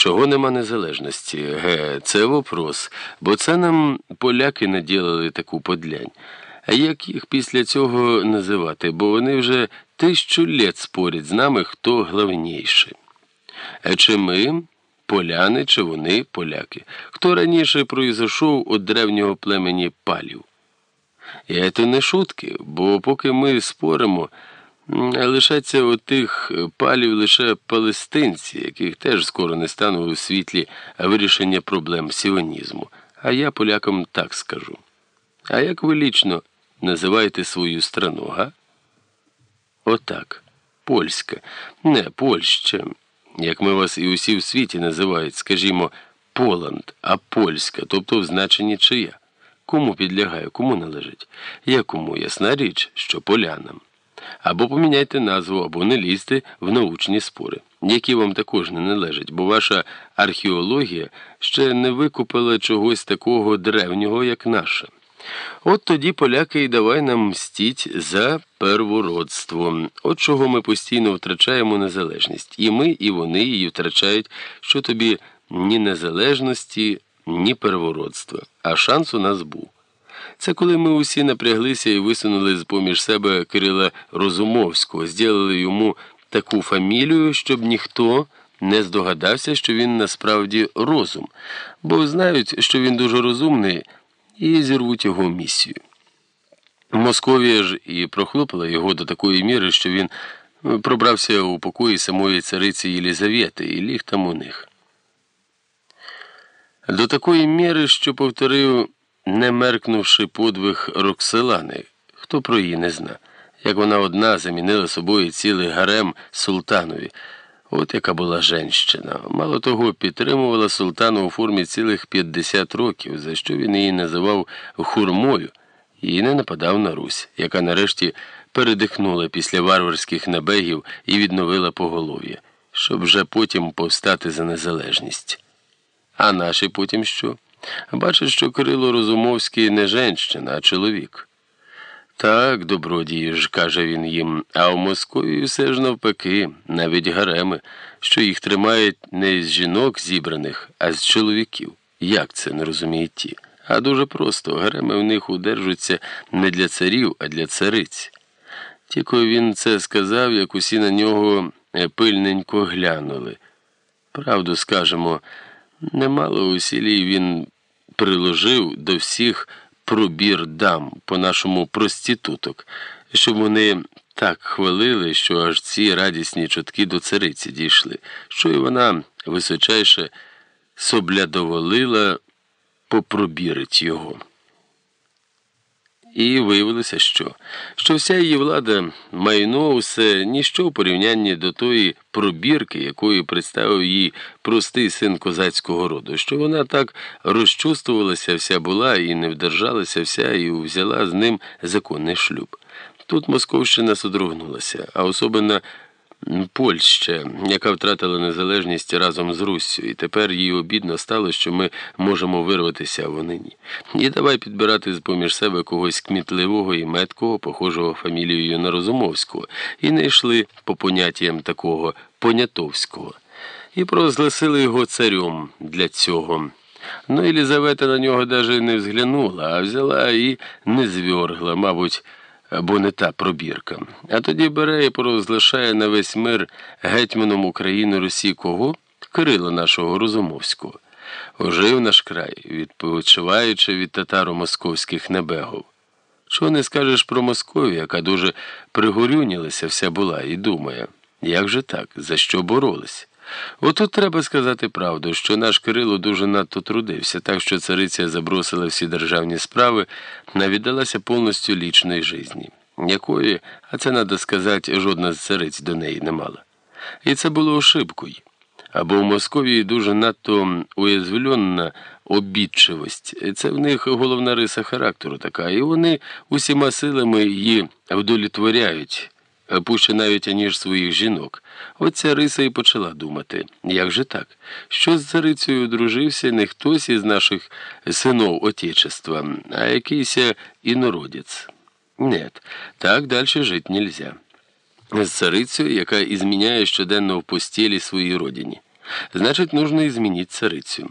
Чого нема незалежності? Ге, це вопрос, бо це нам поляки наділили таку подлянь. А як їх після цього називати? Бо вони вже тисячу літ спорять з нами, хто главніший. А чи ми поляни, чи вони поляки? Хто раніше произошов від древнього племені палів? І це не шутки, бо поки ми споримо. Лишаться от тих палів лише палестинці, яких теж скоро не стану у світлі вирішення проблем сіонізму. А я полякам так скажу. А як ви лічно називаєте свою страну, га? Отак. Польська. Не Польща. Як ми вас і усі в світі називають, скажімо, Поланд, а польська, тобто в значенні чия. Кому підлягає, кому належить? Якому ясна річ, що полянам. Або поміняйте назву, або не лізьте в научні спори, які вам також не належать, бо ваша археологія ще не викупила чогось такого древнього, як наша. От тоді поляки і давай нам мстіть за первородство. От чого ми постійно втрачаємо незалежність. І ми, і вони її втрачають, що тобі ні незалежності, ні первородства. А шанс у нас був. Це коли ми усі напряглися і висунули з поміж себе Кирила Розумовського, зробили йому таку фамілію, щоб ніхто не здогадався, що він насправді розум, бо знають, що він дуже розумний, і зірвуть його місію. Московія ж і прохлопила його до такої міри, що він пробрався у покої самої цариці Єлізавети і ліг там у них. До такої міри, що повторив не меркнувши подвиг Рокселани, хто про її не зна, як вона одна замінила собою цілий гарем султанові. От яка була женщина. Мало того, підтримувала султану у формі цілих 50 років, за що він її називав хурмою, і не нападав на Русь, яка нарешті передихнула після варварських набегів і відновила поголов'я, щоб вже потім повстати за незалежність. А наші потім що? Бачить, що Кирило Розумовський не женщина, а чоловік. Так, добродії ж, каже він їм, а в Московії все ж навпаки, навіть гареми, що їх тримають не з жінок зібраних, а з чоловіків. Як це не розуміють ті? А дуже просто гареми в них удержуються не для царів, а для цариць. Тільки він це сказав, як усі на нього пильненько глянули. Правду скажемо. Немало усілій він приложив до всіх пробір дам, по-нашому проституток, щоб вони так хвалили, що аж ці радісні чутки до цариці дійшли, що і вона височайше соблядоволила попробірить його. І виявилося, що що вся її влада, майно, усе ніщо в порівнянні до тої пробірки, якою представив їй простий син козацького роду, що вона так розчувствувалася вся була і не вдержалася вся, і взяла з ним законний шлюб. Тут Московщина содрогнулася, а особливо Польща, яка втратила незалежність разом з Руссю, і тепер їй обідно стало, що ми можемо вирватися, а вони ні. І давай підбирати з поміж себе когось кмітливого і меткого, похожого фамілією на Розумовського, і не йшли по поняттям такого понятовського, і прозгласили його царем для цього. Ну, Елізавета на нього навіть не взглянула, а взяла і не звергла, мабуть або не та пробірка. А тоді бере і порозлишає на весь мир гетьманом України Русі кого? Кирила нашого Розумовського. Ожив наш край, відпочиваючи від татаро-московських небегов. Чого не скажеш про Московію, яка дуже пригорюнілася вся була, і думає, як же так, за що боролись? Отут треба сказати правду, що наш Кирило дуже надто трудився, так що цариця забросила всі державні справи, навіддалася повністю лічної житті, якої, а це треба сказати, жодна з цариць до неї не мала. І це було ошибкою. Або в Московії дуже надто уязвлена обідчивость. Це в них головна риса характеру така, і вони усіма силами її пуще навіть аніж своїх жінок. Оця риса і почала думати, як же так? Що з царицею одружився не хтось із наших синов Отечества, а якийсь інородець. Нет, так далі жити нельзя. З царицею, яка ізміняє щоденно в постілі своїй родині. Значит, нужно изменить царицу.